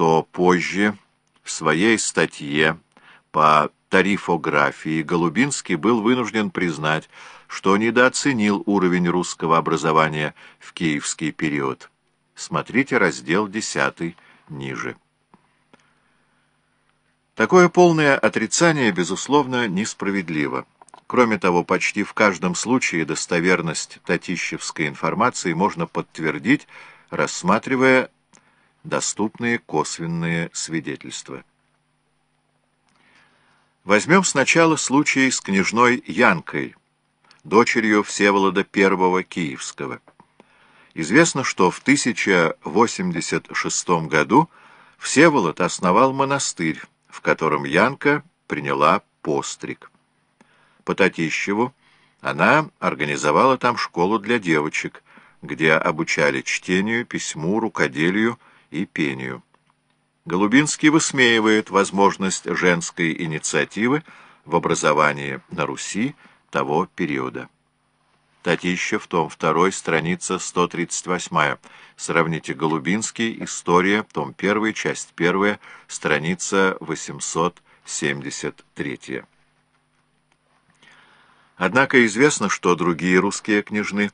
что позже в своей статье по тарифографии Голубинский был вынужден признать, что недооценил уровень русского образования в киевский период. Смотрите раздел 10 ниже. Такое полное отрицание, безусловно, несправедливо. Кроме того, почти в каждом случае достоверность татищевской информации можно подтвердить, рассматривая доступные косвенные свидетельства. Возьмем сначала случай с княжной Янкой, дочерью Всеволода I Киевского. Известно, что в 1086 году Всеволод основал монастырь, в котором Янка приняла постриг. По Татищеву она организовала там школу для девочек, где обучали чтению, письму, рукоделию и пению. Голубинский высмеивает возможность женской инициативы в образовании на Руси того периода. Татищев, том 2, страница 138. Сравните Голубинский, История, том 1, часть 1, страница 873. Однако известно, что другие русские княжны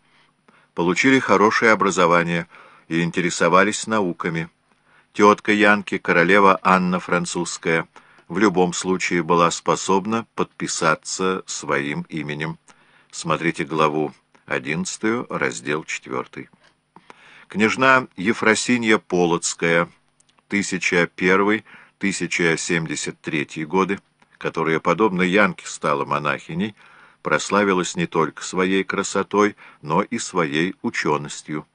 получили хорошее образование и интересовались науками. Тетка Янки, королева Анна Французская, в любом случае была способна подписаться своим именем. Смотрите главу 11, раздел 4. Княжна Ефросинья Полоцкая, 1001-1073 годы, которая, подобно Янке, стала монахиней, прославилась не только своей красотой, но и своей ученостью.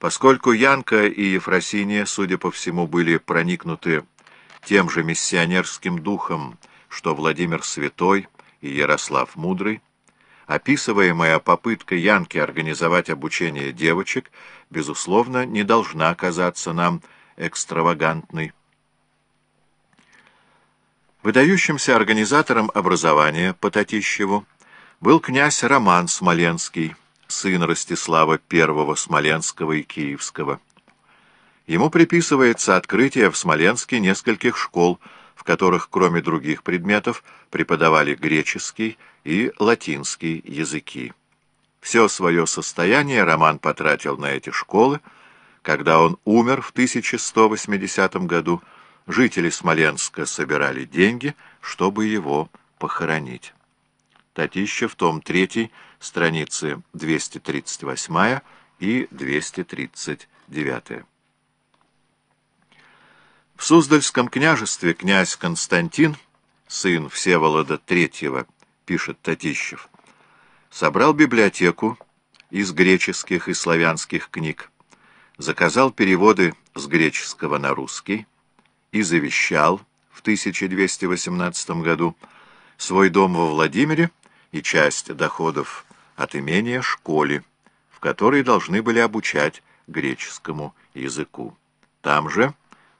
Поскольку Янка и Ефросиния, судя по всему, были проникнуты тем же миссионерским духом, что Владимир Святой и Ярослав Мудрый, описываемая попытка Янки организовать обучение девочек, безусловно, не должна казаться нам экстравагантной. Выдающимся организатором образования по Татищеву был князь Роман Смоленский, сын Ростислава I Смоленского и Киевского. Ему приписывается открытие в Смоленске нескольких школ, в которых, кроме других предметов, преподавали греческий и латинский языки. Все свое состояние Роман потратил на эти школы. Когда он умер в 1180 году, жители Смоленска собирали деньги, чтобы его похоронить. Татищев, том 3, страницы 238 и 239. В Суздальском княжестве князь Константин, сын Всеволода III, пишет Татищев, собрал библиотеку из греческих и славянских книг, заказал переводы с греческого на русский и завещал в 1218 году свой дом во Владимире и часть доходов от имения школе, в которой должны были обучать греческому языку. Там же,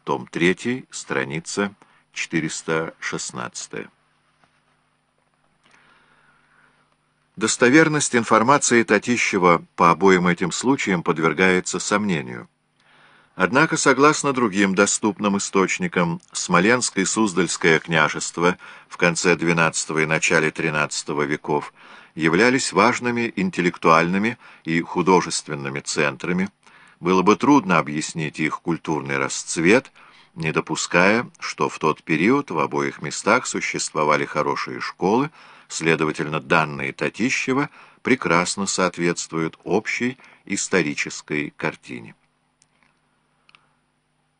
том 3, страница 416. Достоверность информации Татищева по обоим этим случаям подвергается сомнению. Однако, согласно другим доступным источникам, Смоленское и Суздальское княжество в конце XII и начале XIII веков являлись важными интеллектуальными и художественными центрами, было бы трудно объяснить их культурный расцвет, не допуская, что в тот период в обоих местах существовали хорошие школы, следовательно, данные Татищева прекрасно соответствуют общей исторической картине.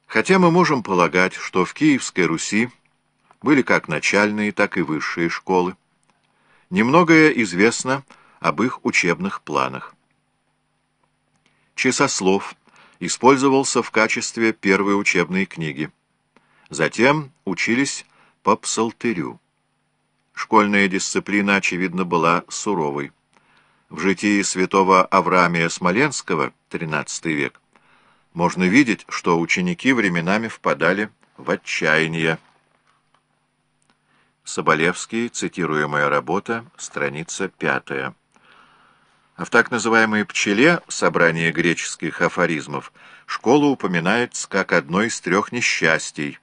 Хотя мы можем полагать, что в Киевской Руси были как начальные, так и высшие школы, немногое известно об их учебных планах. Часослов использовался в качестве первой учебной книги. Затем учились по псалтырю. Школьная дисциплина, очевидно, была суровой. В житии святого Авраамия Смоленского, XIII век, можно видеть, что ученики временами впадали в отчаяние. Соболевский, цитируемая работа, страница пятая. А в так называемой «пчеле» собрание греческих афоризмов школа упоминается как одно из трех несчастий,